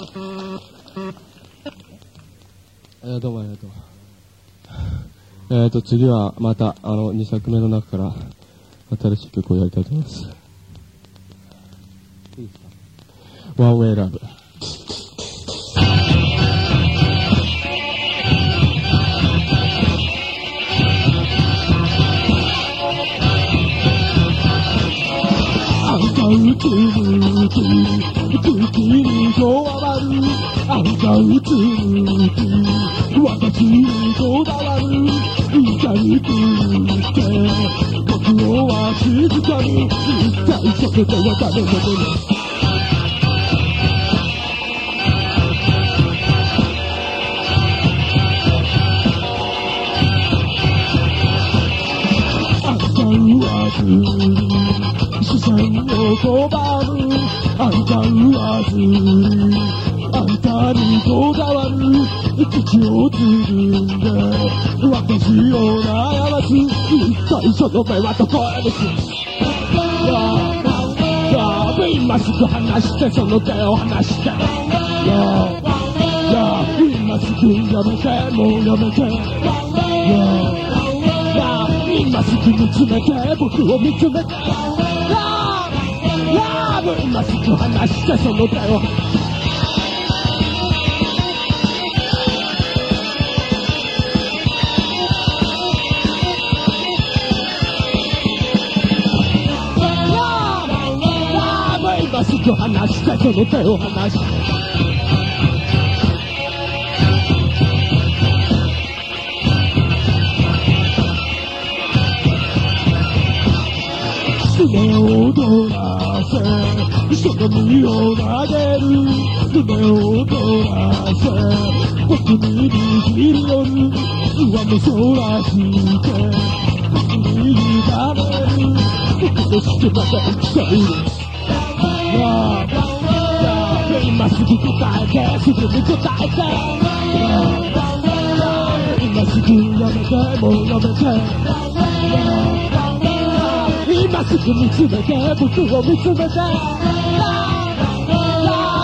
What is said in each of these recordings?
えー、どうもありがとう。えっと、次はまた、あの、2作目の中から新しい曲をやりたいと思います。いいですか ?One Way Love。うつむき月にこわるあんたうつむき私にこだわる痛いくって僕をは静かに一体それでは誰のもの視線を拒むあんたはずあんたにこだわる口をつぐんで私を悩ます一体その目はどこへです今すぐ離してその手を離して今すぐやめてもうやめて今すぐ見つめて僕を見つめてラブラブ今すぐ離してその手を今すぐ離してその手を離してを踊らせ人の身を投げる胸を踊らせ僕に握り寄る上目そらして僕に委ねる僕の隙間で生きている今すぐ答えてすぐに答えて今すぐやめてもうやめて今すぐ見つめて僕を見つめてラ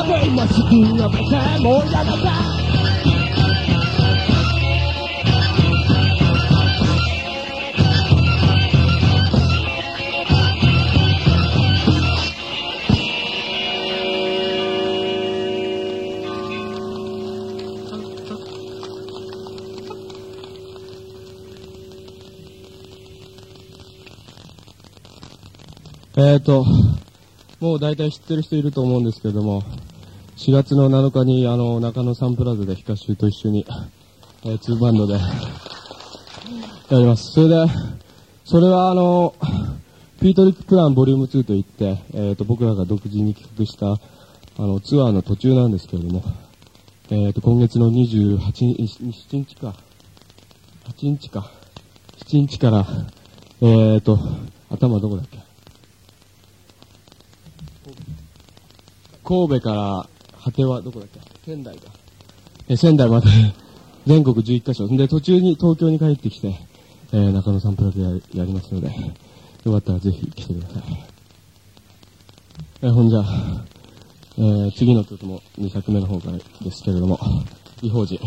ブ今すぐやめてもうやめてえっ、ー、と、もう大体知ってる人いると思うんですけども、4月の7日にあの中野サンプラザでヒカシュと一緒に、えー、2バンドでやります。それで、それはあの、ピートリックプランボリューム2といって、えっ、ー、と、僕らが独自に企画したあのツアーの途中なんですけれども、えっ、と、今月の28日、7日か、8日か、7日から、えっ、と、頭どこだっけ？神戸から果てはどこだっけ？仙台か。え仙台まで 全国11カ所。で、途中に東京に帰ってきて、えー、中野サンプラザややりますので、よかったらぜひ来てください。えー、ほんじゃ、えー、次の曲も2作目の方からですけれども、異邦人。